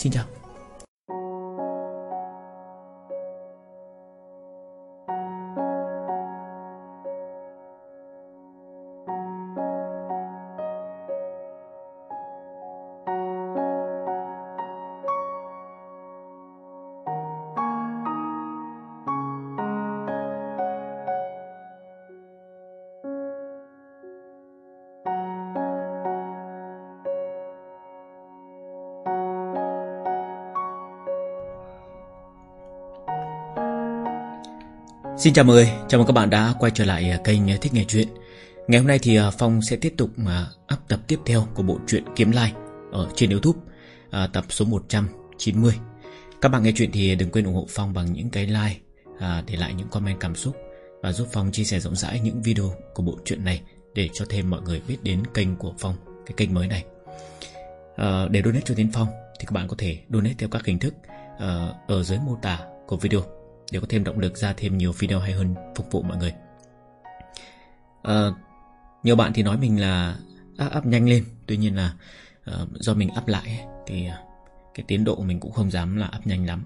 Xin chào Xin chào mọi người, chào mừng các bạn đã quay trở lại à, kênh à, Thích Nghe Chuyện. Ngày hôm nay thì à, Phong sẽ tiếp tục mà up tập tiếp theo của bộ truyện Kiếm Lai ở trên Youtube Tập số 190 Các bạn nghe chuyện thì đừng quên ủng hộ Phong bằng những cái like Để lại những comment cảm xúc Và giúp Phong chia sẻ rộng rãi những video của bộ truyện này Để cho thêm mọi người biết đến kênh của Phong, cái kênh mới này. Để donate cho Tiến Phong thì các bạn có thể donate theo các hình thức ở dưới mô tả của video để có thêm động lực ra thêm nhiều video hay hơn phục vụ mọi người. À, Nhiều bạn thì nói mình là up, up nhanh lên. Tuy nhiên là uh, do mình up lại Thì ờ, cái tiến độ mình cũng không dám là up nhanh lắm.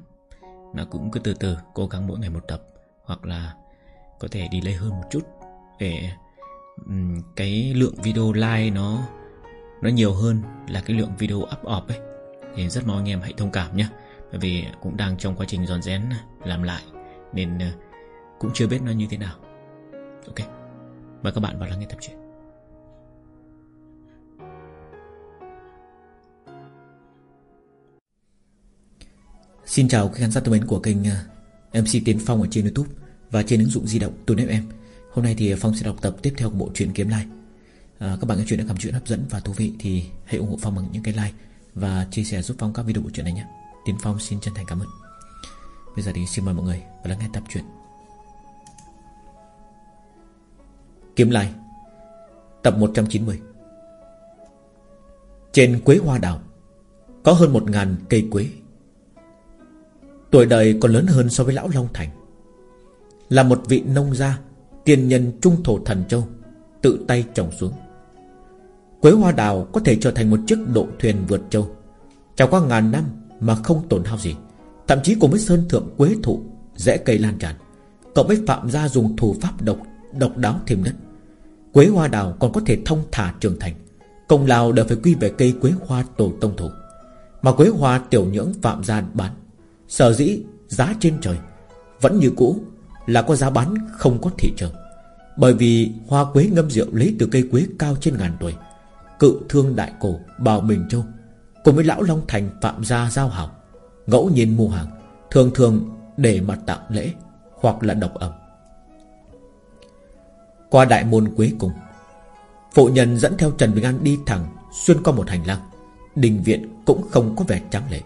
Mà cũng cứ từ từ cố gắng mỗi ngày một tập Hoặc là có thể đi lấy hơn một chút Để um, cái lượng video like nó nó nhiều hơn là cái lượng video up up ấy. Thì rất mong anh em hãy thông cảm nhé Bởi vì cũng đang trong quá trình dọn dén làm lại nên ờ, cũng chưa biết nó như thế nào. Ok Mời các bạn vào lắng nghe tập truyện. Xin chào các khán giả thân mến của kênh ờ, MC Tiến Phong ở trên Youtube Và trên ứng dụng di động Tuấn FM Hôm nay thì ờ, Phong sẽ đọc tập tiếp theo của bộ truyện Kiếm Lai. À, Các bạn nghe chuyện đã cảm chuyện hấp dẫn và thú vị Thì hãy ủng hộ Phong bằng những cái like Và chia sẻ giúp Phong các video bộ truyện này nhé. Tiến Phong xin chân thành cảm ơn. Bây giờ thì xin mời mọi người và lắng nghe tập truyện. Kiếm Lai, Tập 190 Trên quế hoa đào Có hơn một ngàn cây quế. Tuổi đời còn lớn hơn so với lão Long Thành. Là một vị nông gia Tiền nhân trung thổ thần châu, Tự tay trồng xuống. Quế hoa đào có thể trở thành một chiếc độ thuyền vượt châu, Trải qua ngàn năm mà không tổn hao gì. Thậm chí cùng với sơn thượng quế thụ, Rẽ cây lan tràn, Cộng với phạm gia dùng thủ pháp độc Độc đáo thêm đất Quế hoa đào còn có thể thông thả trưởng thành, Công lao đều phải quy về cây quế hoa tổ tông thủ Mà quế hoa tiểu nhưỡng phạm gia bán, Sở dĩ giá trên trời Vẫn như cũ Là có giá bán không có thị trường. Bởi vì hoa quế ngâm rượu lấy từ cây quế cao trên ngàn tuổi Cự thương đại cổ Bào Bình Châu, Cùng với lão Long Thành phạm gia giao hảo Ngẫu nhiên mua hàng, Thường thường để mặt tặng lễ Hoặc là độc ẩm Qua đại môn cuối cùng, Phụ nhân dẫn theo Trần Bình An đi thẳng Xuyên qua một hành lang. Đình viện cũng không có vẻ trắng lệ,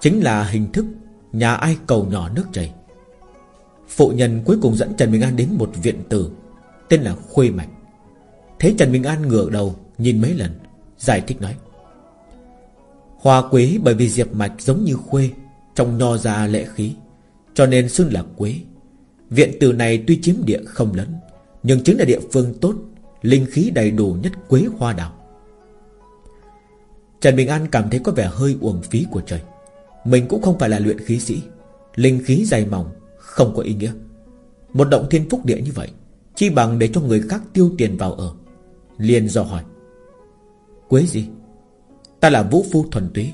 Chính là hình thức Nhà ai cầu nhỏ nước chảy. Phụ nhân cuối cùng dẫn Trần Bình An đến một viện tử, Tên là Khuê Mạch. Thế Trần Bình An ngửa đầu Nhìn mấy lần, Giải thích nói Hoa quế bởi vì diệp mạch giống như khuê, Trong nho ra lệ khí, Cho nên xưng là quế. Viện từ này tuy chiếm địa không lớn, Nhưng chính là địa phương tốt, Linh khí đầy đủ nhất quế hoa đào. Trần Bình An cảm thấy có vẻ hơi uổng phí của trời. Mình cũng không phải là luyện khí sĩ, Linh khí dày mỏng, Không có ý nghĩa. Một động thiên phúc địa như vậy, Chi bằng để cho người khác tiêu tiền vào ở? Liền do hỏi. Quế gì? Ta là vũ phu thuần túy.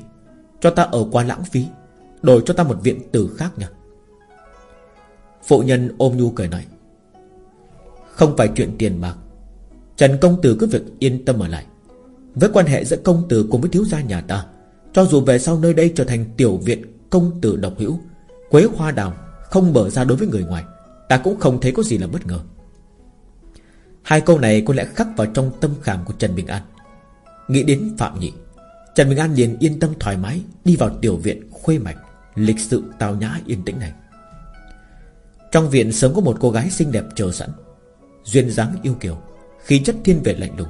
Cho ta ở qua lãng phí, Đổi cho ta một viện tử khác nha. Phụ nhân ôm nhu cười nói, Không phải chuyện tiền bạc. Trần công tử cứ việc yên tâm ở lại. Với quan hệ giữa công tử cùng với thiếu gia nhà ta, Cho dù về sau nơi đây trở thành tiểu viện Công tử độc hữu, Quế hoa đào không mở ra đối với người ngoài, Ta cũng không thấy có gì là bất ngờ. Hai câu này có lẽ khắc vào trong tâm khảm của Trần Bình An. Nghĩ đến Phạm Nhị Trần Bình An liền yên tâm thoải mái Đi vào tiểu viện khuê mạch, Lịch sự tào nhã yên tĩnh này. Trong viện sớm có một cô gái xinh đẹp chờ sẵn, Duyên dáng yêu kiều, Khí chất thiên về lạnh lùng.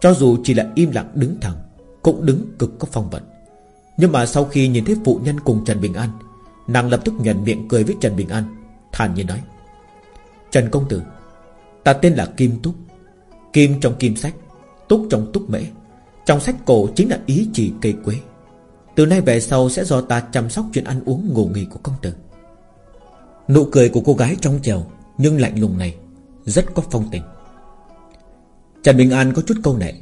Cho dù chỉ là im lặng đứng thẳng, Cũng đứng cực có phong vận. Nhưng mà sau khi nhìn thấy phụ nhân cùng Trần Bình An, Nàng lập tức nhận miệng cười với Trần Bình An, Thản nhiên nói, Trần Công Tử, Ta tên là Kim Túc. Kim trong kim sách, Túc trong túc mễ trong sách cổ chính là ý chỉ cây quế. Từ nay về sau sẽ do ta chăm sóc chuyện ăn uống ngủ nghỉ của công tử. Nụ cười của cô gái trong trèo, Nhưng lạnh lùng này, Rất có phong tình. Trần Bình An có chút câu nệ.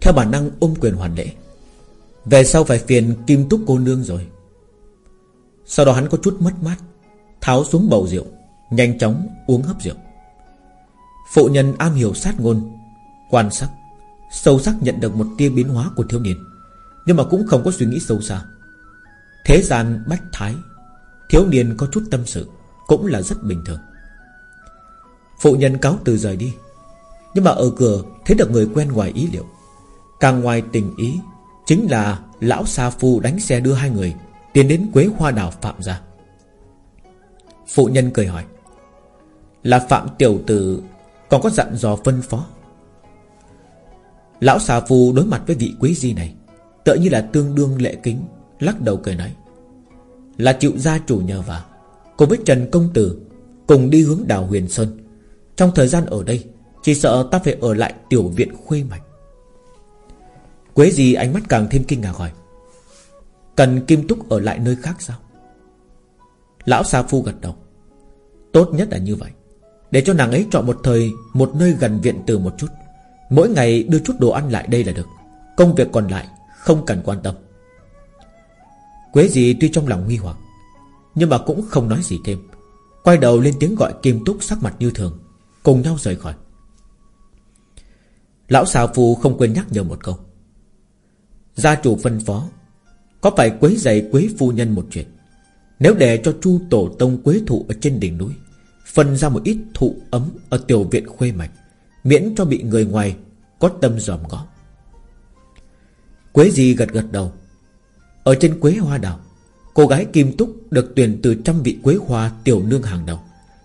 Theo bản năng ôm quyền hoàn lễ. Về sau phải phiền kim túc cô nương rồi. Sau đó hắn có chút mất mát, Tháo xuống bầu rượu, Nhanh chóng uống hấp rượu. Phụ nhân am hiểu sát ngôn, Quan sát. Sâu sắc nhận được một tia biến hóa của thiếu niên, Nhưng mà cũng không có suy nghĩ sâu xa. Thế gian bách thái, Thiếu niên có chút tâm sự, Cũng là rất bình thường. Phụ nhân cáo từ rời đi, Nhưng mà ở cửa Thấy được người quen ngoài ý liệu. Càng ngoài tình ý, Chính là lão Sa Phu đánh xe đưa hai người Tiến đến Quế Hoa Đảo Phạm ra. Phụ nhân cười hỏi, Là Phạm Tiểu Tử, Còn có dặn dò phân phó Lão xà phu đối mặt với vị quý di này, Tựa như là tương đương lệ kính, Lắc đầu cười nói, Là chịu gia chủ nhờ vào Cùng với Trần Công Tử, Cùng đi hướng đảo Huyền Sơn. Trong thời gian ở đây, Chỉ sợ ta phải ở lại tiểu viện khuê mạch. Quế gì ánh mắt càng thêm kinh ngạc hỏi, Cần Kim Túc ở lại nơi khác sao? Lão Sa Phu gật đầu, Tốt nhất là như vậy, Để cho nàng ấy chọn một thời, Một nơi gần viện từ một chút. Mỗi ngày đưa chút đồ ăn lại đây là được. Công việc còn lại, không cần quan tâm. Quế gì tuy trong lòng nghi hoặc, Nhưng mà cũng không nói gì thêm. Quay đầu lên tiếng gọi Kim Túc sắc mặt như thường, Cùng nhau rời khỏi. Lão xà phù không quên nhắc nhở một câu. Gia chủ phân phó, Có phải quấy dày quế phu nhân một chuyện? Nếu để cho chu tổ tông quế thụ Ở trên đỉnh núi, Phân ra một ít thụ ấm Ở tiểu viện khuê mạch Miễn cho bị người ngoài Có tâm dòm ngó. Quế gì gật gật đầu. Ở trên quế hoa đào, Cô gái Kim Túc được tuyển từ trăm vị quế hoa tiểu nương hàng đầu,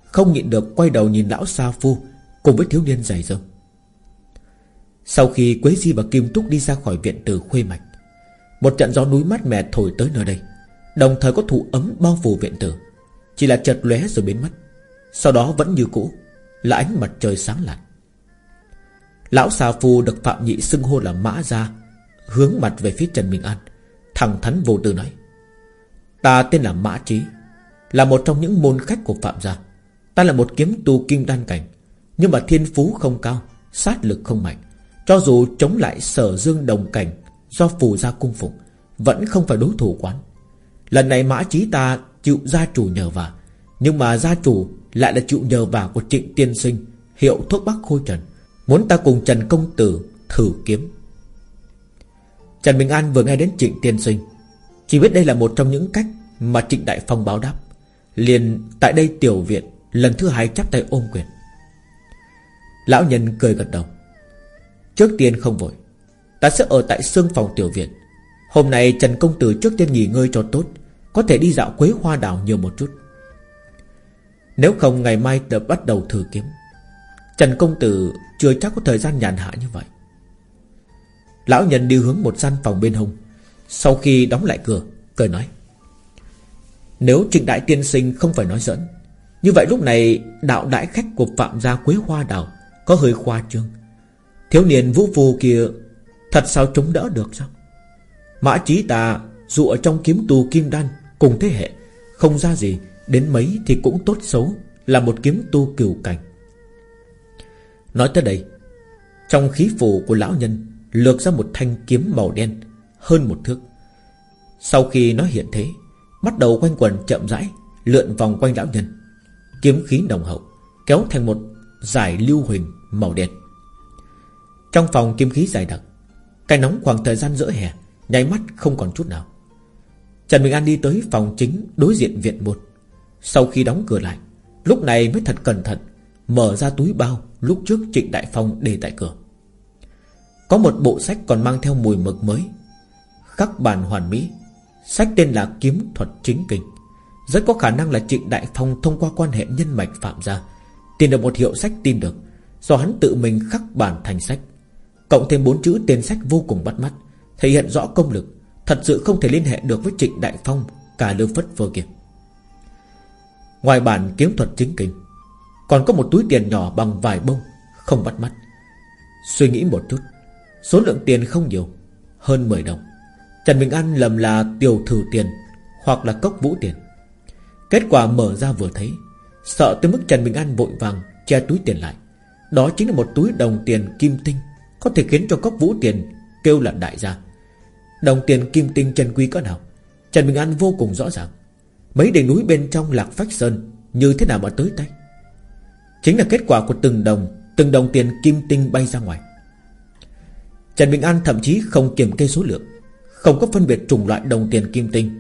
Không nhịn được quay đầu nhìn lão Sa Phu Cùng với thiếu niên dày dâu Sau khi Quế Di và Kim Túc đi ra khỏi viện từ khuê mạch, Một trận gió núi mát mẻ thổi tới nơi đây, Đồng thời có thụ ấm bao phủ viện tử, Chỉ là chợt lóe rồi biến mất, Sau đó vẫn như cũ, Là ánh mặt trời sáng lạn. Lão xà phu được Phạm Nhị xưng hô là Mã Gia, Hướng mặt về phía Trần Bình An. Thẳng thắn vô tư nói, Ta tên là Mã Trí Là một trong những môn khách của Phạm Gia. Ta là một kiếm tu kim đan cảnh, Nhưng mà thiên phú không cao, Sát lực không mạnh. Cho dù chống lại sở dương đồng cảnh Do phù gia cung phục Vẫn không phải đối thủ quán. Lần này Mã Trí ta chịu gia chủ nhờ vả, Nhưng mà gia chủ lại là chịu nhờ vả của trịnh tiên sinh, Hiệu thuốc bắc khôi trần. Muốn ta cùng Trần Công Tử thử kiếm. Trần Bình An vừa nghe đến Trịnh Tiên Sinh, Chỉ biết đây là một trong những cách Mà Trịnh Đại Phong báo đáp. Liền tại đây tiểu viện, Lần thứ hai chắp tay ôm quyền. Lão nhân cười gật đầu. Trước tiên không vội, Ta sẽ ở tại xương phòng tiểu viện. Hôm nay Trần Công Tử trước tiên nghỉ ngơi cho tốt, Có thể đi dạo quế hoa đảo nhiều một chút. Nếu không, ngày mai ta bắt đầu thử kiếm. Trần Công Tử chưa chắc có thời gian nhàn hạ như vậy. Lão nhân đi hướng một gian phòng bên hông. Sau khi đóng lại cửa, Cười nói, Nếu trịnh đại tiên sinh không phải nói dẫn Như vậy lúc này đạo đại khách của Phạm gia Quế Hoa Đào Có hơi khoa trương. Thiếu niên vũ phù kia Thật sao chống đỡ được sao? Mã trí tà Dù ở trong kiếm tù kim đan Cùng thế hệ, Không ra gì, Đến mấy thì cũng tốt xấu, Là một kiếm tu cửu cảnh. Nói tới đây, Trong khí phù của lão nhân Lược ra một thanh kiếm màu đen, Hơn một thước. Sau khi nó hiện thế, Bắt đầu quanh quần chậm rãi, Lượn vòng quanh lão nhân. Kiếm khí nồng hậu, Kéo thành một giải lưu huỳnh màu đen. Trong phòng kiếm khí dài đặc, Cái nóng khoảng thời gian giữa hè, Nháy mắt không còn chút nào. Trần Bình An đi tới phòng chính Đối diện viện một Sau khi đóng cửa lại, Lúc này mới thật cẩn thận Mở ra túi bao Lúc trước Trịnh Đại Phong để tại cửa. Có một bộ sách còn mang theo mùi mực mới. Khắc bản hoàn mỹ. Sách tên là Kiếm Thuật Chính Kinh. Rất có khả năng là Trịnh Đại Phong Thông qua quan hệ nhân mạch phạm ra Tìm được một hiệu sách tin được, Do hắn tự mình khắc bản thành sách. Cộng thêm bốn chữ tên sách vô cùng bắt mắt, Thể hiện rõ công lực, Thật sự không thể liên hệ được với Trịnh Đại Phong, Cả lương phất vừa kia. Ngoài bản kiếm thuật chính kinh còn có một túi tiền nhỏ bằng vài bông, Không bắt mắt. Suy nghĩ một chút, Số lượng tiền không nhiều, Hơn 10 đồng. Trần Bình An lầm là tiểu thử tiền Hoặc là cốc vũ tiền. Kết quả mở ra vừa thấy, Sợ tới mức Trần Bình An vội vàng Che túi tiền lại. Đó chính là một túi đồng tiền kim tinh, Có thể khiến cho cốc vũ tiền Kêu là đại gia. Đồng tiền kim tinh chân quý cỡ nào? Trần Bình An vô cùng rõ ràng. Mấy đỉnh núi bên trong lạc phách sơn Như thế nào mà tới tay? Chính là kết quả của từng đồng Từng đồng tiền kim tinh bay ra ngoài. Trần Bình An thậm chí không kiểm kê số lượng, Không có phân biệt chủng loại đồng tiền kim tinh,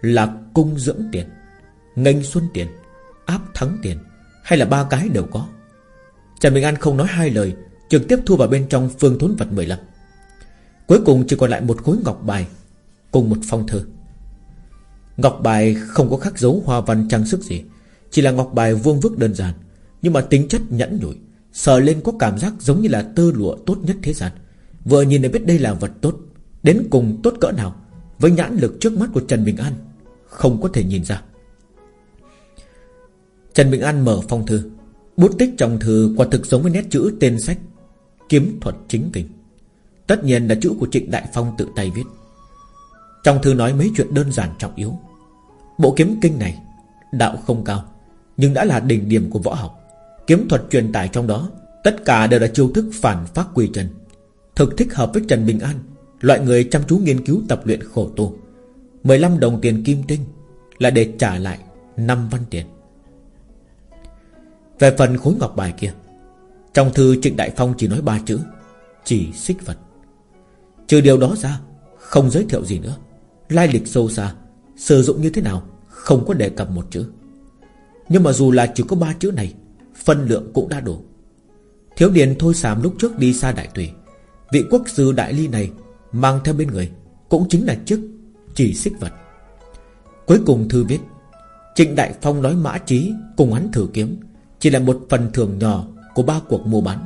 Là cung dưỡng tiền Ngành xuân tiền, Áp thắng tiền, Hay là ba cái đều có. Trần Bình An không nói hai lời, Trực tiếp thu vào bên trong phương thốn vật 15 Cuối cùng chỉ còn lại một khối ngọc bài, Cùng một phong thư Ngọc bài không có khắc dấu hoa văn trang sức gì, Chỉ là ngọc bài vuông vức đơn giản nhưng mà tính chất nhẫn nhủi, Sờ lên có cảm giác giống như là tơ lụa tốt nhất thế gian. Vừa nhìn đã biết đây là vật tốt, Đến cùng tốt cỡ nào. Với nhãn lực trước mắt của Trần Bình An, Không có thể nhìn ra. Trần Bình An mở phong thư, Bút tích trong thư quả thực giống với nét chữ tên sách, Kiếm thuật chính kinh. Tất nhiên là chữ của Trịnh Đại Phong tự tay viết. Trong thư nói mấy chuyện đơn giản trọng yếu. Bộ kiếm kinh này, Đạo không cao, Nhưng đã là đỉnh điểm của võ học. Kiếm thuật truyền tải trong đó, Tất cả đều là chiêu thức phản phát quy chân. Thực thích hợp với Trần Bình An, Loại người chăm chú nghiên cứu tập luyện khổ tu. 15 đồng tiền kim tinh Là để trả lại 5 văn tiền. Về phần khối ngọc bài kia, Trong thư Trịnh Đại Phong chỉ nói ba chữ, Chỉ xích vật Trừ điều đó ra, Không giới thiệu gì nữa. Lai lịch sâu xa, Sử dụng như thế nào Không có đề cập một chữ. Nhưng mà dù là chỉ có ba chữ này Phân lượng cũng đã đủ. Thiếu điền thôi sàm lúc trước đi xa đại tùy. Vị quốc sư đại ly này Mang theo bên người Cũng chính là chức chỉ xích vật. Cuối cùng thư viết, Trịnh Đại Phong nói mã trí Cùng hắn thử kiếm Chỉ là một phần thưởng nhỏ của ba cuộc mua bán,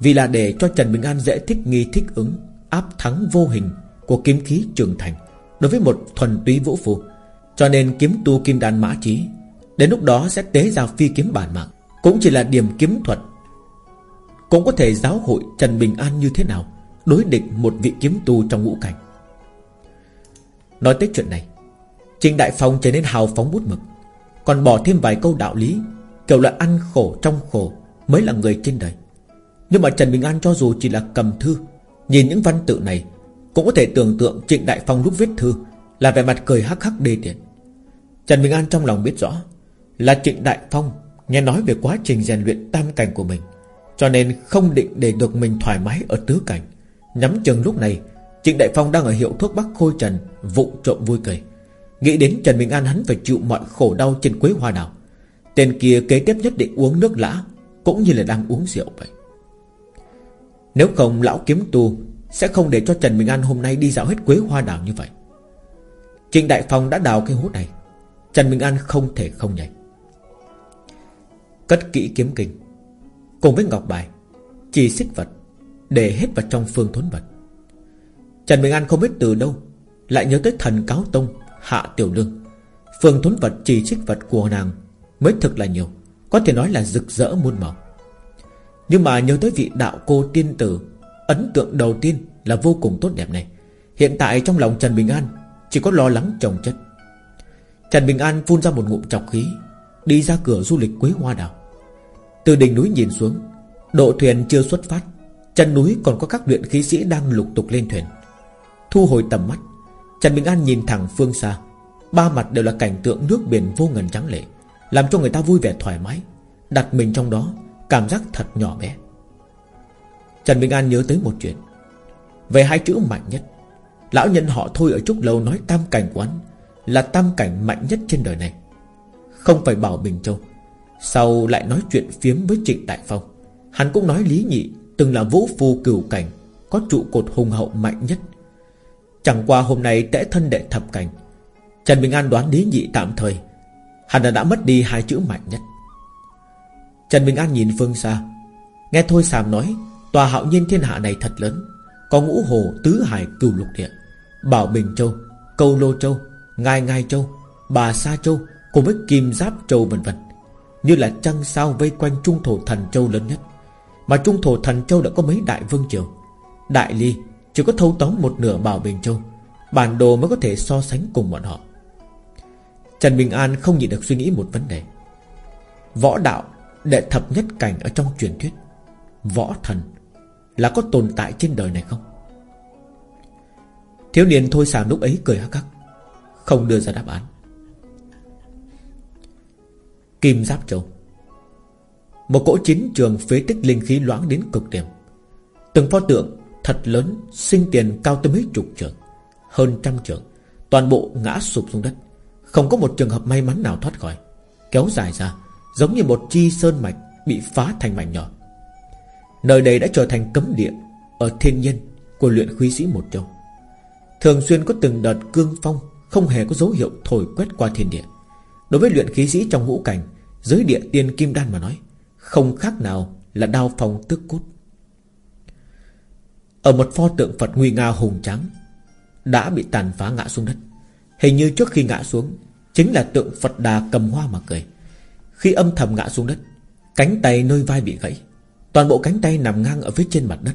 Vì là để cho Trần Bình An dễ thích nghi thích ứng, Áp thắng vô hình Của kiếm khí trưởng thành Đối với một thuần túy vũ phù Cho nên kiếm tu kim đan mã trí Đến lúc đó sẽ tế ra phi kiếm bản mạng. Cũng chỉ là điểm kiếm thuật. Cũng có thể giáo hội Trần Bình An như thế nào, Đối địch một vị kiếm tu trong ngũ cảnh. Nói tới chuyện này Trịnh Đại Phong trở nên hào phóng bút mực, Còn bỏ thêm vài câu đạo lý, Kiểu là ăn khổ trong khổ Mới là người trên đời. Nhưng mà Trần Bình An cho dù chỉ là cầm thư, Nhìn những văn tự này, Cũng có thể tưởng tượng Trịnh Đại Phong lúc viết thư Là vẻ mặt cười hắc hắc đê tiện. Trần Bình An trong lòng biết rõ Là Trịnh Đại Phong Nghe nói về quá trình rèn luyện tam cảnh của mình, Cho nên không định để được mình thoải mái ở tứ cảnh. Nhắm chừng lúc này, Trịnh Đại Phong đang ở hiệu thuốc Bắc Khôi Trần, Vụ trộm vui cười. Nghĩ đến Trần Bình An hắn phải chịu mọi khổ đau trên quế hoa đào. Tên kia kế tiếp nhất định uống nước lã, Cũng như là đang uống rượu vậy. Nếu không, lão kiếm tu Sẽ không để cho Trần Bình An hôm nay đi dạo hết quế hoa đào như vậy. Trịnh Đại Phong đã đào cái hút này, Trần Bình An không thể không nhảy. Cất kỹ kiếm kinh. Cùng với ngọc bài, Chỉ xích vật, Để hết vào trong phương thốn vật. Trần Bình An không biết từ đâu, Lại nhớ tới thần cáo tông, Hạ Tiểu Lương. Phương thốn vật, chỉ xích vật của nàng Mới thực là nhiều, Có thể nói là rực rỡ muôn màu. Nhưng mà nhớ tới vị đạo cô tiên tử, Ấn tượng đầu tiên là vô cùng tốt đẹp này. Hiện tại trong lòng Trần Bình An Chỉ có lo lắng chồng chất. Trần Bình An phun ra một ngụm chọc khí Đi ra cửa du lịch Quế Hoa Đảo. Từ đỉnh núi nhìn xuống, Độ thuyền chưa xuất phát, Chân núi còn có các luyện khí sĩ đang lục tục lên thuyền. Thu hồi tầm mắt, Trần Bình An nhìn thẳng phương xa. Ba mặt đều là cảnh tượng nước biển vô ngần trắng lệ, Làm cho người ta vui vẻ thoải mái, Đặt mình trong đó, Cảm giác thật nhỏ bé. Trần Bình An nhớ tới một chuyện. Về hai chữ mạnh nhất, Lão nhân họ thôi ở Trúc Lâu nói tam cảnh quán Là tam cảnh mạnh nhất trên đời này. Không phải bảo Bình Châu. Sau lại nói chuyện phiếm với Trịnh Đại Phong Hắn cũng nói Lý Nhị Từng là vũ phu cửu cảnh Có trụ cột hùng hậu mạnh nhất. Chẳng qua hôm nay tẽ thân đệ thập cảnh Trần Bình An đoán Lý Nhị tạm thời Hắn đã, đã mất đi hai chữ mạnh nhất. Trần Bình An nhìn phương xa Nghe Thôi Sàm nói Tòa hạo nhiên thiên hạ này thật lớn Có ngũ hồ tứ hải cửu lục địa. Bảo Bình Châu Câu Lô Châu Ngai Ngai Châu Bà Sa Châu Cùng với Kim Giáp Châu vân vân, Như là trăng sao vây quanh Trung Thổ Thần Châu lớn nhất. Mà Trung Thổ Thần Châu đã có mấy đại vương triều. Đại Ly chỉ có thâu tóm một nửa Bảo Bình Châu, Bản đồ mới có thể so sánh cùng bọn họ. Trần Bình An không nhịn được suy nghĩ một vấn đề. Võ đạo, Đệ thập nhất cảnh ở trong truyền thuyết, Võ thần Là có tồn tại trên đời này không? Thiếu niên thôi sàng lúc ấy cười hắc hắc, Không đưa ra đáp án. Kim Giáp Châu. Một cỗ chiến trường phế tích linh khí loãng đến cực điểm. Từng pho tượng thật lớn Sinh tiền cao tới mấy chục trường, Hơn trăm trường, Toàn bộ ngã sụp xuống đất. Không có một trường hợp may mắn nào thoát khỏi, Kéo dài ra, Giống như một chi sơn mạch Bị phá thành mảnh nhỏ. Nơi đây đã trở thành cấm địa Ở thiên nhiên của luyện khí sĩ một châu. Thường xuyên có từng đợt cương phong Không hề có dấu hiệu thổi quét qua thiên địa. Đối với luyện khí sĩ trong ngũ cảnh, Giới địa tiên kim đan mà nói, Không khác nào là đao phong tức cút. Ở một pho tượng Phật nguy nga hùng trắng Đã bị tàn phá ngã xuống đất. Hình như trước khi ngã xuống, Chính là tượng Phật đà cầm hoa mà cười. Khi âm thầm ngã xuống đất, Cánh tay nơi vai bị gãy, Toàn bộ cánh tay nằm ngang ở phía trên mặt đất.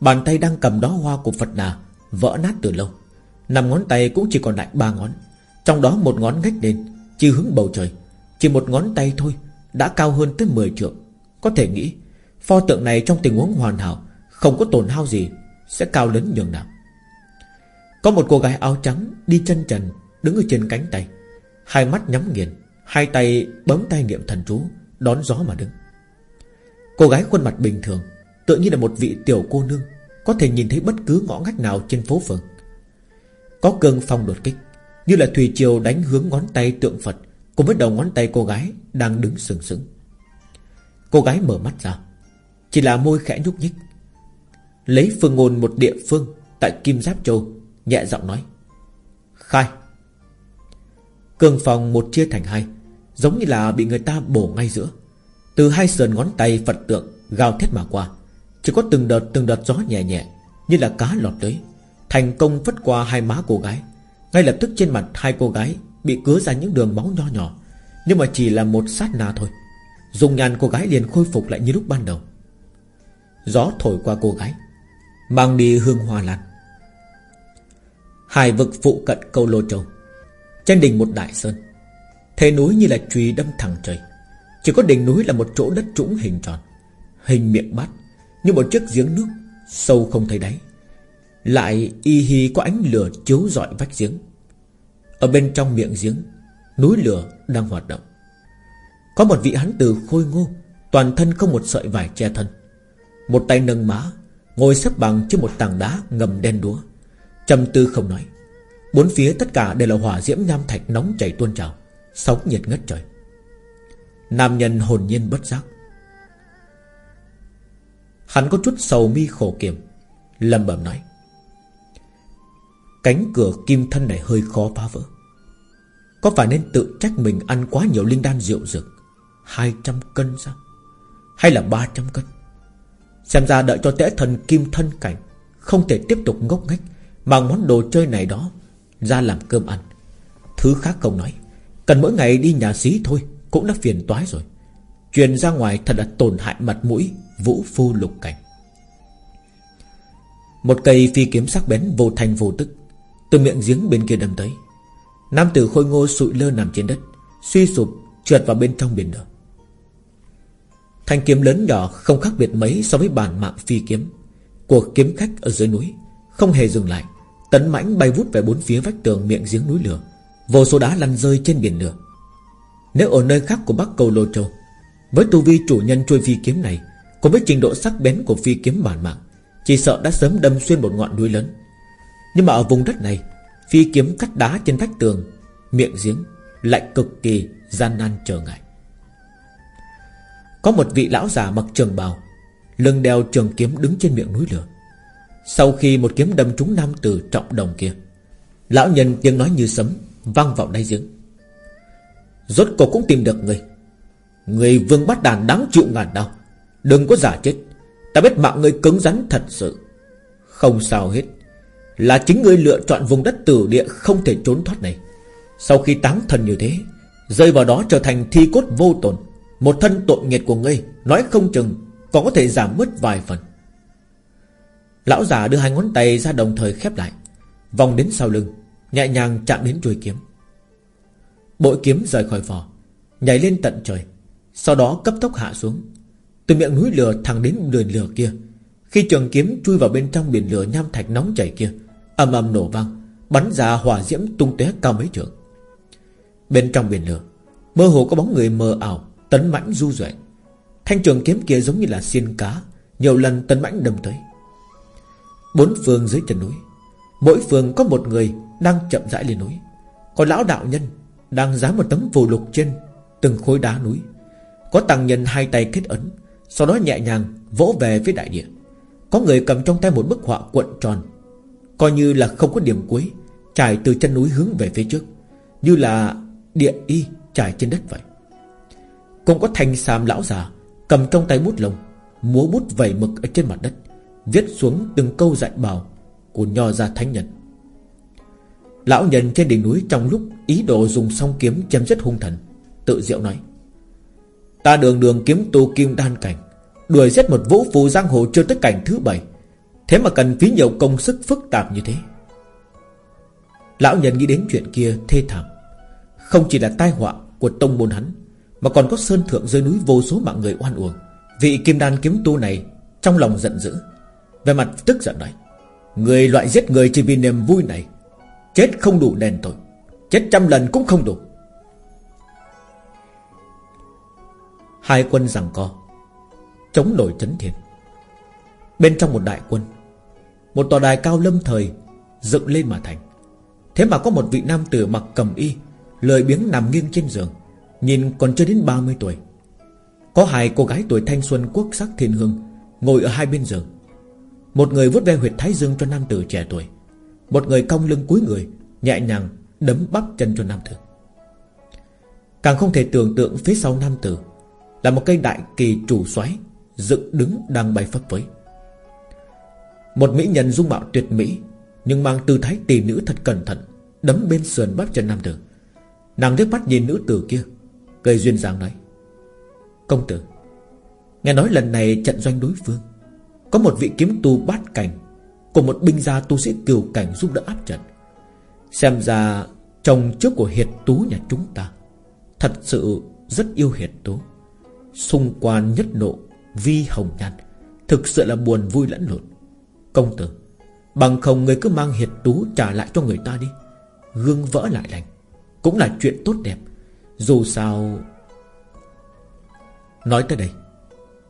Bàn tay đang cầm đó hoa của Phật đà Vỡ nát từ lâu. Năm ngón tay cũng chỉ còn lại ba ngón, Trong đó một ngón ngách lên chỉ hướng bầu trời, Chỉ một ngón tay thôi, Đã cao hơn tới 10 trượng. Có thể nghĩ, Pho tượng này trong tình huống hoàn hảo, Không có tổn hao gì, Sẽ cao lớn nhường nào. Có một cô gái áo trắng Đi chân trần, Đứng ở trên cánh tay. Hai mắt nhắm nghiền, Hai tay bấm tay niệm thần chú, Đón gió mà đứng. Cô gái khuôn mặt bình thường Tự như là một vị tiểu cô nương, Có thể nhìn thấy bất cứ ngõ ngách nào trên phố phường. Có cơn phong đột kích. Như là thủy triều đánh hướng ngón tay tượng Phật Cùng với đầu ngón tay cô gái Đang đứng sừng sững. Cô gái mở mắt ra Chỉ là môi khẽ nhúc nhích Lấy phương ngôn một địa phương Tại Kim Giáp Châu Nhẹ giọng nói Khai. Cường phòng một chia thành hai Giống như là bị người ta bổ ngay giữa. Từ hai sườn ngón tay Phật tượng Gào thét mà qua Chỉ có từng đợt từng đợt gió nhẹ nhẹ Như là cá lọt tới, Thành công phất qua hai má cô gái. Ngay lập tức trên mặt hai cô gái Bị cứa ra những đường máu nho nhỏ, Nhưng mà chỉ là một sát na thôi. Dùng nhàn cô gái liền khôi phục lại như lúc ban đầu. Gió thổi qua cô gái, Mang đi hương hoa lan. Hải vực phụ cận câu lô châu, Trên đỉnh một đại sơn, Thế núi như là chùy đâm thẳng trời. Chỉ có đỉnh núi là một chỗ đất trũng hình tròn, Hình miệng bát, Như một chiếc giếng nước Sâu không thấy đáy. Lại y hi có ánh lửa chiếu rọi vách giếng. Ở bên trong miệng giếng, Núi lửa đang hoạt động. Có một vị hắn từ khôi ngô, Toàn thân không một sợi vải che thân. Một tay nâng má, Ngồi xếp bằng trên một tảng đá ngầm đen đúa. Trầm tư không nói. Bốn phía tất cả đều là hỏa diễm nham thạch nóng chảy tuôn trào, Sóng nhiệt ngất trời. Nam nhân hồn nhiên bất giác. Hắn có chút sầu mi khổ kiểm lầm bẩm nói. Cánh cửa kim thân này hơi khó phá vỡ. Có phải nên tự trách mình ăn quá nhiều linh đan rượu dược? 200 cân sao? Hay là 300 cân? Xem ra đợi cho tẽ thần kim thân cảnh, Không thể tiếp tục ngốc nghếch Mang món đồ chơi này đó Ra làm cơm ăn. Thứ khác không nói, Cần mỗi ngày đi nhà xí thôi, Cũng đã phiền toái rồi. Truyền ra ngoài thật là tổn hại mặt mũi, Vũ phu lục cảnh. Một cây phi kiếm sắc bén vô thành vô tức. Từ miệng giếng bên kia đâm tới. Nam tử khôi ngô sụi lơ nằm trên đất, Suy sụp trượt vào bên trong biển lửa. Thanh kiếm lớn nhỏ không khác biệt mấy So với bản mạng phi kiếm. Của kiếm khách ở dưới núi Không hề dừng lại, Tấn mãnh bay vút về bốn phía vách tường miệng giếng núi lửa. Vô số đá lăn rơi trên biển lửa. Nếu ở nơi khác của Bắc Cầu Lô Châu, Với tu vi chủ nhân trôi phi kiếm này, Cùng với trình độ sắc bén của phi kiếm bản mạng, Chỉ sợ đã sớm đâm xuyên một ngọn núi lớn. Nhưng mà ở vùng đất này, Phi kiếm cắt đá trên vách tường, Miệng giếng lại cực kỳ gian nan trở ngại. Có một vị lão già mặc trường bào, Lưng đeo trường kiếm đứng trên miệng núi lửa. Sau khi một kiếm đâm trúng nam tử trọng đồng kia, Lão nhân tiếng nói như sấm vang vào đáy giếng. Rốt cuộc cũng tìm được người. Người vương bắt đàn đáng chịu ngàn đau. Đừng có giả chết. Ta biết mạng người cứng rắn thật sự. Không sao hết. Là chính người lựa chọn vùng đất tử địa Không thể trốn thoát này. Sau khi táng thần như thế, Rơi vào đó trở thành thi cốt vô tồn, Một thân tội nghiệt của ngươi, Nói không chừng Còn có thể giảm mất vài phần. Lão già đưa hai ngón tay ra đồng thời khép lại, Vòng đến sau lưng, Nhẹ nhàng chạm đến chuôi kiếm. Bội kiếm rời khỏi vỏ, Nhảy lên tận trời, Sau đó cấp tốc hạ xuống, Từ miệng núi lửa thẳng đến đường lửa kia khi trường kiếm chui vào bên trong biển lửa nham thạch nóng chảy kia, ầm ầm nổ vang, Bắn ra hỏa diễm tung tóe cao mấy trượng. Bên trong biển lửa, Mơ hồ có bóng người mờ ảo, Tấn mãnh du duệ. Thanh trường kiếm kia giống như là xiên cá, Nhiều lần tấn mãnh đâm tới. Bốn phương dưới chân núi, Mỗi phương có một người Đang chậm rãi lên núi. Có lão đạo nhân Đang dán một tấm phù lục trên Từng khối đá núi. Có tăng nhân hai tay kết ấn, Sau đó nhẹ nhàng vỗ về phía đại địa. Có người cầm trong tay một bức họa cuộn tròn, Coi như là không có điểm cuối, Trải từ chân núi hướng về phía trước, Như là địa y trải trên đất vậy. Cũng có thanh sam lão già Cầm trong tay bút lông, Múa bút vẩy mực ở trên mặt đất, Viết xuống từng câu dạy bảo Của nho gia thánh nhân. Lão nhân trên đỉnh núi trong lúc Ý đồ dùng song kiếm chém rất hung thần, Tự diệu nói, Ta đường đường kiếm tu kim đan cảnh Đuổi giết một vũ phù giang hồ chưa tới cảnh thứ bảy. Thế mà cần phí nhiều công sức phức tạp như thế. Lão nhân nghĩ đến chuyện kia thê thảm. Không chỉ là tai họa của tông môn hắn, Mà còn có sơn thượng dưới núi vô số mạng người oan uổng. Vị kim đan kiếm tu này Trong lòng giận dữ Về mặt tức giận nói, Người loại giết người chỉ vì niềm vui này, Chết không đủ đền tội, Chết trăm lần cũng không đủ. Hai quân rằng co Chống nổi chấn thiên. Bên trong một đại quân, Một tòa đài cao lâm thời Dựng lên mà thành. Thế mà có một vị nam tử mặc cầm y Lời biếng nằm nghiêng trên giường, Nhìn còn chưa đến 30 tuổi. Có hai cô gái tuổi thanh xuân quốc sắc thiên hương Ngồi ở hai bên giường. Một người vuốt ve huyệt thái dương cho nam tử trẻ tuổi, Một người cong lưng cúi người, Nhẹ nhàng đấm bắp chân cho nam tử. Càng không thể tưởng tượng phía sau nam tử Là một cây đại kỳ chủ xoáy Dựng đứng đang bay phấp phới. Một mỹ nhân dung mạo tuyệt mỹ, Nhưng mang tư thái tỷ nữ thật cẩn thận, Đấm bên sườn bắp chân nam tử. Nàng liếc mắt nhìn nữ tử kia, Cười duyên dáng nói, Công tử, Nghe nói lần này trận doanh đối phương, Có một vị kiếm tu bát cảnh Cùng một binh gia tu sĩ kiều cảnh giúp đỡ áp trận. Xem ra Chồng trước của hiệt tú nhà chúng ta Thật sự rất yêu hiệt tú Xung quan nhất nộ Vi hồng nhan, Thực sự là buồn vui lẫn lộn. Công tử, Bằng không người cứ mang hiệt tú trả lại cho người ta đi. Gương vỡ lại lành, Cũng là chuyện tốt đẹp. Dù sao, Nói tới đây,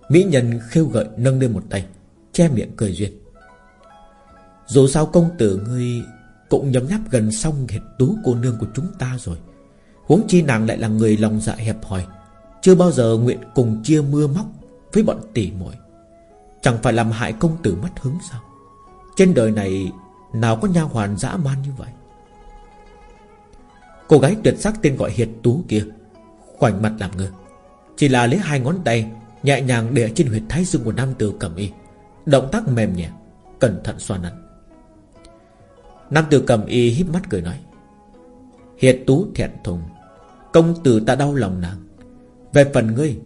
Mỹ nhân khêu gợi nâng lên một tay, Che miệng cười duyên. Dù sao công tử ngươi Cũng nhấm nháp gần xong hiệt tú cô nương của chúng ta rồi. Huống chi nàng lại là người lòng dạ hẹp hòi, Chưa bao giờ nguyện cùng chia mưa móc với bọn tỷ muội. Chẳng phải làm hại công tử mất hứng sao? Trên đời này, Nào có nha hoàn dã man như vậy? Cô gái tuyệt sắc tên gọi Hiệt Tú kia, Khoảnh mặt làm ngơ. Chỉ là lấy hai ngón tay, Nhẹ nhàng để trên huyệt thái dương của nam tử cầm y. Động tác mềm nhẹ, Cẩn thận xoa nắn. Nam tử cầm y híp mắt cười nói, Hiệt Tú thẹn thùng, Công tử ta đau lòng nàng. Về phần ngươi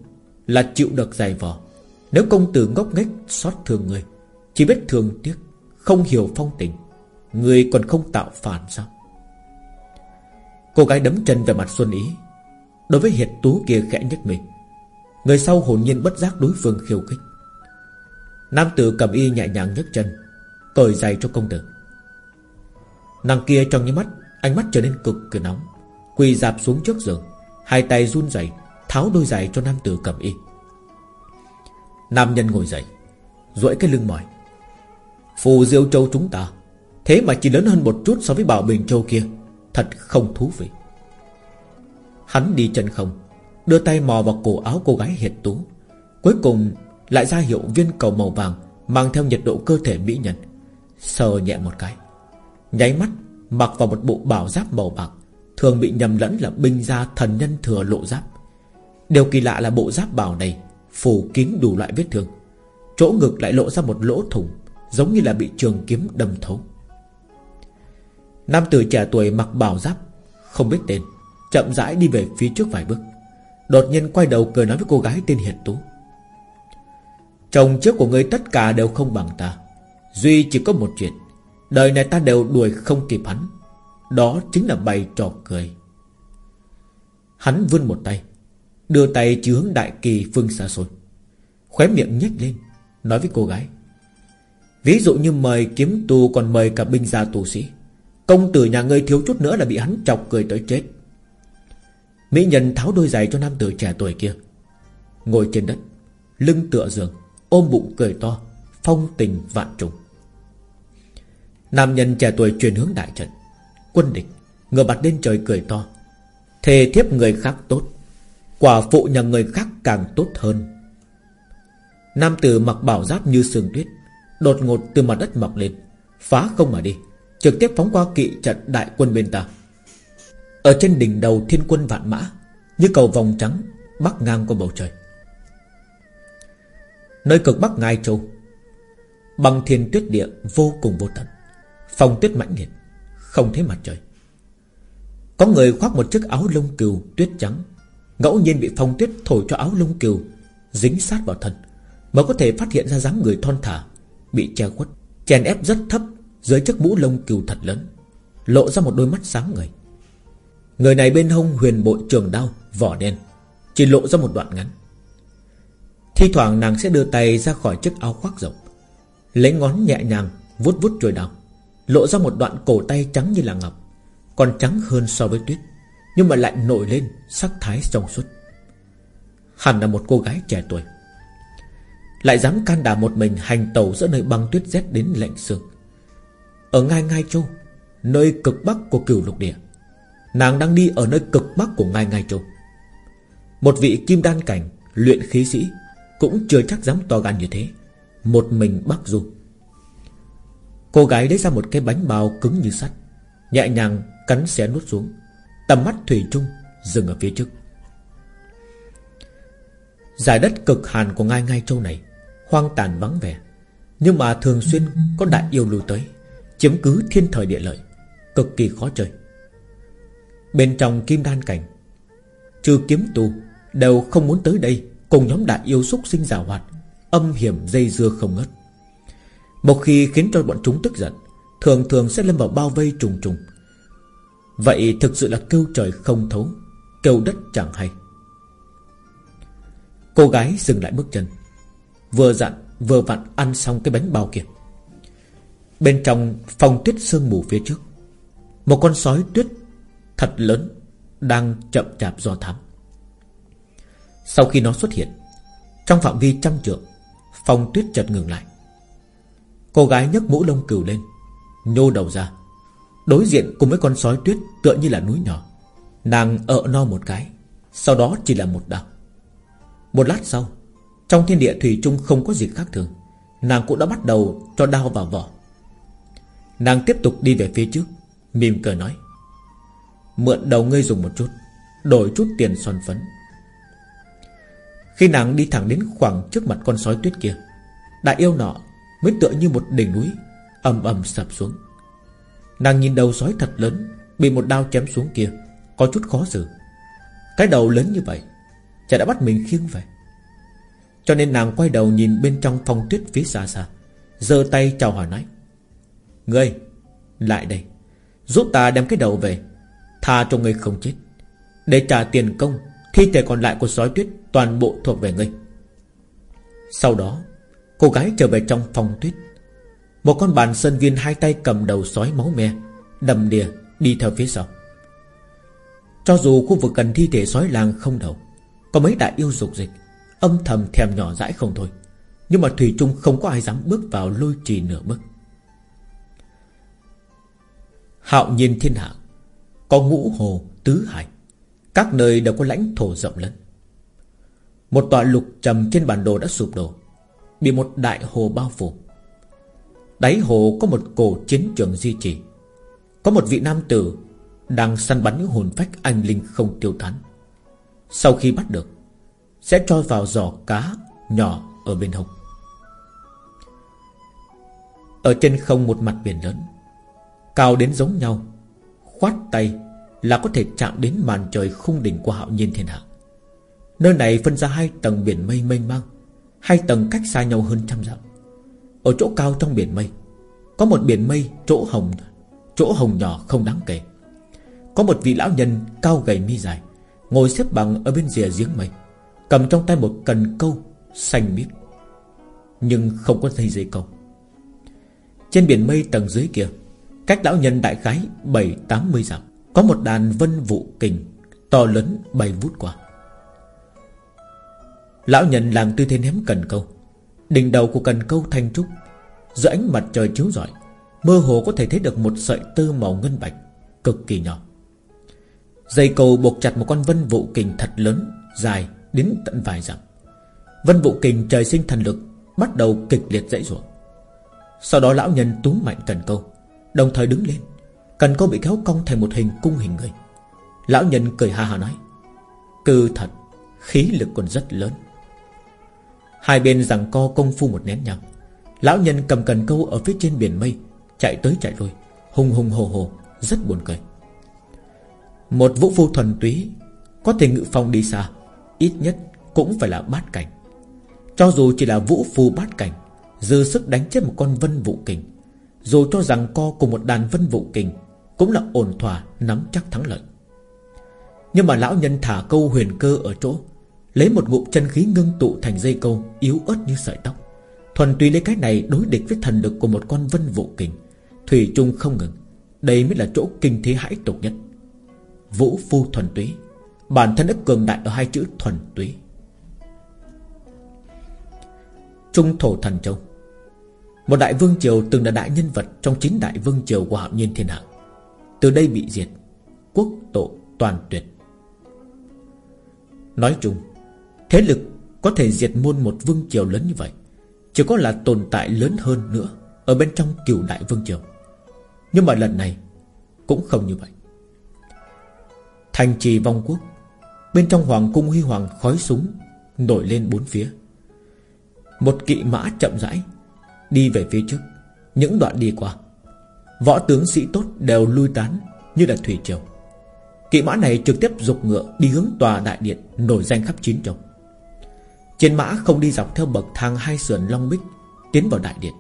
là chịu được dày vò. Nếu công tử ngốc nghếch xót thương người, Chỉ biết thương tiếc Không hiểu phong tình người còn không tạo phản sao? Cô gái đấm chân về mặt Xuân Ý Đối với hiệt tú kia khẽ nhất mình Người sau hồn nhiên bất giác đối phương khiêu khích. Nam tử cầm y nhẹ nhàng nhấc chân Cởi giày cho công tử. Nàng kia trong những mắt Ánh mắt trở nên cực kỳ nóng Quỳ dạp xuống trước giường Hai tay run rẩy Tháo đôi giày cho nam tử cầm y. Nam nhân ngồi dậy, duỗi cái lưng mỏi. Phù diêu châu chúng ta, Thế mà chỉ lớn hơn một chút so với bảo bình châu kia, Thật không thú vị. Hắn đi chân không, Đưa tay mò vào cổ áo cô gái hiệt tú, Cuối cùng lại ra hiệu viên cầu màu vàng Mang theo nhiệt độ cơ thể mỹ nhân, Sờ nhẹ một cái. Nháy mắt, mặc vào một bộ bảo giáp màu bạc, Thường bị nhầm lẫn là binh gia thần nhân thừa lộ giáp. Điều kỳ lạ là bộ giáp bào này Phủ kín đủ loại vết thương. Chỗ ngực lại lộ ra một lỗ thủng, Giống như là bị trường kiếm đâm thấu. Nam tử trẻ tuổi mặc bào giáp, Không biết tên, Chậm rãi đi về phía trước vài bước. Đột nhiên quay đầu cười nói với cô gái tên Hiền Tú. Chồng trước của ngươi tất cả đều không bằng ta, Duy chỉ có một chuyện, Đời này ta đều đuổi không kịp hắn, Đó chính là bày trò cười. Hắn vươn một tay Đưa tay chỉ hướng đại kỳ phương xa xôi Khóe miệng nhếch lên, Nói với cô gái. Ví dụ như mời kiếm tù còn mời cả binh gia tù sĩ. Công tử nhà ngươi thiếu chút nữa là bị hắn chọc cười tới chết. Mỹ nhân tháo đôi giày cho nam tử trẻ tuổi kia. Ngồi trên đất, Lưng tựa giường, Ôm bụng cười to, Phong tình vạn trùng. Nam nhân trẻ tuổi chuyển hướng đại trận. Quân địch, Ngửa mặt lên trời cười to. Thề thiếp người khác tốt. Quả phụ nhà người khác càng tốt hơn. Nam tử mặc bảo giáp như sương tuyết, Đột ngột từ mặt đất mọc lên, Phá không mà đi, Trực tiếp phóng qua kỵ trận đại quân bên ta. Ở trên đỉnh đầu thiên quân vạn mã, Như cầu vòng trắng, Bắc ngang qua bầu trời. Nơi cực Bắc Ngai Châu Bằng thiên tuyết địa vô cùng vô tận, Phong tuyết mãnh liệt, Không thấy mặt trời. Có người khoác một chiếc áo lông cừu tuyết trắng Ngẫu nhiên bị phong tuyết thổi cho áo lông cừu Dính sát vào thân Mới có thể phát hiện ra dáng người thon thả, Bị che khuất, Chèn ép rất thấp dưới chiếc mũ lông cừu thật lớn, Lộ ra một đôi mắt sáng người Người này bên hông huyền bội trường đao, Vỏ đen, Chỉ lộ ra một đoạn ngắn. Thi thoảng nàng sẽ đưa tay ra khỏi chiếc áo khoác rộng, Lấy ngón nhẹ nhàng vuốt vuốt chuôi đao, Lộ ra một đoạn cổ tay trắng như là ngọc, Còn trắng hơn so với tuyết. Nhưng mà lại nổi lên Sắc thái trong suốt. Hẳn là một cô gái trẻ tuổi. Lại dám can đảm một mình Hành tàu giữa nơi băng tuyết rét đến lạnh sương. Ở Ngai Ngai Châu, Nơi cực bắc của cửu lục địa, Nàng đang đi ở nơi cực bắc của Ngai Ngai Châu. Một vị kim đan cảnh, Luyện khí sĩ, Cũng chưa chắc dám to gan như thế. Một mình bắc du. Cô gái lấy ra một cái bánh bao cứng như sắt, Nhẹ nhàng cắn xé nuốt xuống. Tầm mắt Thủy Trung dừng ở phía trước. Giải đất cực hàn của ngai ngai châu này Hoang tàn vắng vẻ, Nhưng mà thường xuyên có đại yêu lưu tới, Chiếm cứ thiên thời địa lợi, Cực kỳ khó chơi. Bên trong kim đan cảnh, Trừ kiếm tu Đều không muốn tới đây Cùng nhóm đại yêu xúc sinh giả hoạt, Âm hiểm dây dưa không ngất một khi khiến cho bọn chúng tức giận, Thường thường sẽ lâm vào bao vây trùng trùng Vậy thực sự là kêu trời không thấu, Kêu đất chẳng hay. Cô gái dừng lại bước chân, Vừa dặn, vừa vặn ăn xong cái bánh bao kia. Bên trong phòng tuyết sương mù phía trước, Một con sói tuyết Thật lớn Đang chậm chạp do thám. Sau khi nó xuất hiện, Trong phạm vi trăm trượng Phòng tuyết chợt ngừng lại. Cô gái nhấc mũ lông cừu lên, Nhô đầu ra. Đối diện cùng với con sói tuyết tựa như là núi nhỏ. Nàng ợ no một cái, Sau đó chỉ là một đau. Một lát sau, Trong thiên địa thủy chung không có gì khác thường, Nàng cũng đã bắt đầu cho đao vào vỏ. Nàng tiếp tục đi về phía trước, Mỉm cười nói, Mượn đầu ngươi dùng một chút, Đổi chút tiền son phấn. Khi nàng đi thẳng đến khoảng trước mặt con sói tuyết kia, Đại yêu nọ Mới tựa như một đỉnh núi ầm ầm sập xuống. Nàng nhìn đầu sói thật lớn, Bị một đao chém xuống kia, Có chút khó xử. Cái đầu lớn như vậy, Chả đã bắt mình khiêng về. Cho nên nàng quay đầu nhìn bên trong phong tuyết phía xa xa, giơ tay chào hỏi nói, Ngươi, Lại đây, Giúp ta đem cái đầu về, Tha cho ngươi không chết. Để trả tiền công, Thi thể còn lại của sói tuyết Toàn bộ thuộc về ngươi. Sau đó, Cô gái trở về trong phòng tuyết một con bàn sơn viên hai tay cầm đầu sói máu me, Đầm đìa, đi theo phía sau. Cho dù khu vực gần thi thể sói làng không đầu, Có mấy đại yêu dục dịch, Âm thầm thèm nhỏ dãi không thôi. Nhưng mà Thủy chung không có ai dám bước vào lôi trì nửa bước. Hạo nhiên thiên hạ, Có ngũ hồ, tứ hải, Các nơi đều có lãnh thổ rộng lớn. Một tòa lục trầm trên bản đồ đã sụp đổ, Bị một đại hồ bao phủ. Đáy hồ có một cổ chiến trường duy trì. Có một vị nam tử Đang săn bắn những hồn phách anh linh không tiêu tán Sau khi bắt được, Sẽ cho vào giỏ cá nhỏ ở bên hông. Ở trên không một mặt biển lớn, Cao đến giống nhau, Khoát tay là có thể chạm đến màn trời khung đỉnh của hạo nhiên thiên hạ. Nơi này phân ra hai tầng biển mây mênh mang, Hai tầng cách xa nhau hơn trăm dặm. Ở chỗ cao trong biển mây, Có một biển mây chỗ hồng Chỗ hồng nhỏ không đáng kể. Có một vị lão nhân cao gầy mi dài, Ngồi xếp bằng ở bên rìa giếng mây, Cầm trong tay một cần câu Xanh biếc, Nhưng không có dây dây câu. Trên biển mây tầng dưới kia, Cách lão nhân đại khái 7-80 dặm, Có một đàn vân vụ kình To lớn bay vút qua. Lão nhân làm tư thế ném cần câu Đỉnh đầu của cần câu thanh trúc, Giữa ánh mặt trời chiếu rọi, Mơ hồ có thể thấy được một sợi tơ màu ngân bạch, Cực kỳ nhỏ. Dây cầu buộc chặt một con vân vụ kình thật lớn, Dài đến tận vài dặm. Vân vụ kình trời sinh thần lực Bắt đầu kịch liệt dãy ruộng. Sau đó lão nhân túm mạnh cần câu, Đồng thời đứng lên. Cần câu bị kéo cong thành một hình cung hình người. Lão nhân cười ha ha nói, Cư thật, Khí lực còn rất lớn. Hai bên rằng co công phu một nén nhau, Lão nhân cầm cần câu ở phía trên biển mây Chạy tới chạy lui Hùng hùng hồ hồ Rất buồn cười. Một vũ phu thuần túy Có thể ngự phong đi xa Ít nhất cũng phải là bát cảnh. Cho dù chỉ là vũ phu bát cảnh Dư sức đánh chết một con vân vụ kình Dù cho rằng co cùng một đàn vân vụ kình Cũng là ổn thỏa nắm chắc thắng lợi. Nhưng mà lão nhân thả câu huyền cơ ở chỗ Lấy một ngụm chân khí ngưng tụ thành dây câu, Yếu ớt như sợi tóc. Thuần túy lấy cái này đối địch với thần lực của một con vân vụ kình. Thủy chung không ngừng. Đây mới là chỗ kinh thế hãi tục nhất. Vũ phu thuần túy. Bản thân đã cường đại ở hai chữ thuần túy. Trung thổ thần châu. Một đại vương triều từng là đại nhân vật Trong chính đại vương triều của hạo nhiên thiên hạ Từ đây bị diệt. Quốc tổ toàn tuyệt. Nói chung Thế lực có thể diệt môn một vương triều lớn như vậy, Chỉ có là tồn tại lớn hơn nữa Ở bên trong cửu đại vương triều. Nhưng mà lần này Cũng không như vậy. Thành trì vong quốc, Bên trong hoàng cung huy hoàng khói súng Nổi lên bốn phía. Một kỵ mã chậm rãi Đi về phía trước, Những đoạn đi qua, Võ tướng sĩ tốt đều lui tán Như là thủy triều. Kỵ mã này trực tiếp dục ngựa Đi hướng tòa đại điện Nổi danh khắp chín châu. Trên mã không đi dọc theo bậc thang hai sườn long bích Tiến vào đại điện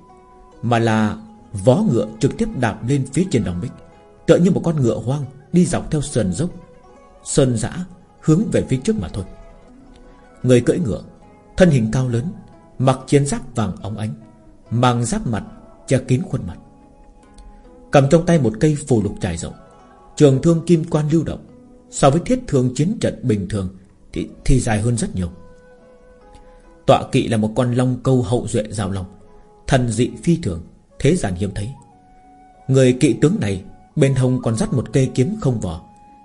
Mà là vó ngựa trực tiếp đạp lên phía trên long bích Tựa như một con ngựa hoang Đi dọc theo sườn dốc Sơn dã hướng về phía trước mà thôi. Người cưỡi ngựa Thân hình cao lớn Mặc chiến giáp vàng óng ánh Mang giáp mặt che kín khuôn mặt Cầm trong tay một cây phù lục trải rộng Trường thương kim quan lưu động So với thiết thương chiến trận bình thường Thì, thì dài hơn rất nhiều. Tọa kỵ là một con long câu hậu duệ rào lòng Thần dị phi thường, Thế gian hiếm thấy. Người kỵ tướng này, Bên hông còn dắt một cây kiếm không vỏ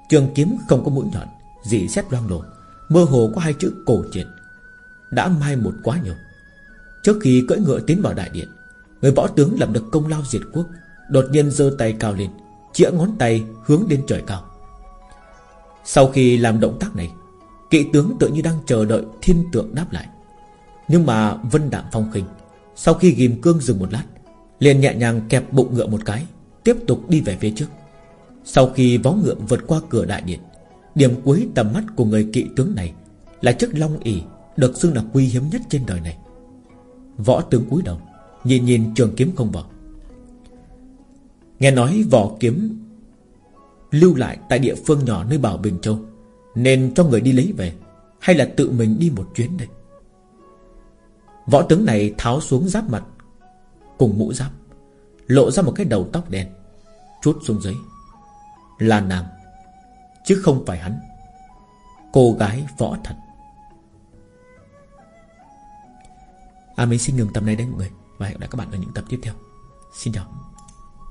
Trường kiếm không có mũi nhọn, Dị xét loang lổ, Mơ hồ có hai chữ cổ triệt Đã mai một quá nhiều. Trước khi cưỡi ngựa tiến vào đại điện, Người võ tướng làm được công lao diệt quốc, Đột nhiên giơ tay cao lên, Chĩa ngón tay hướng đến trời cao. Sau khi làm động tác này, Kỵ tướng tự như đang chờ đợi thiên tượng đáp lại. Nhưng mà Vân Đạm Phong khinh, Sau khi ghim cương dừng một lát, liền nhẹ nhàng kẹp bụng ngựa một cái, Tiếp tục đi về phía trước. Sau khi vó ngựa vượt qua cửa đại điện, Điểm cuối tầm mắt của người kỵ tướng này Là chiếc long ỉ Được xưng là quý hiếm nhất trên đời này. Võ tướng cúi đầu, Nhìn nhìn trường kiếm không vỏ Nghe nói vỏ kiếm Lưu lại tại địa phương nhỏ nơi Bảo Bình Châu, Nên cho người đi lấy về, Hay là tự mình đi một chuyến đây? Võ tướng này tháo xuống giáp mặt, Cùng mũ giáp, Lộ ra một cái đầu tóc đen Chút xuống dưới. Là nàng Chứ không phải hắn. Cô gái võ thật. À mình xin ngừng tập này đây mọi người. Và hẹn gặp lại các bạn ở những tập tiếp theo. Xin chào.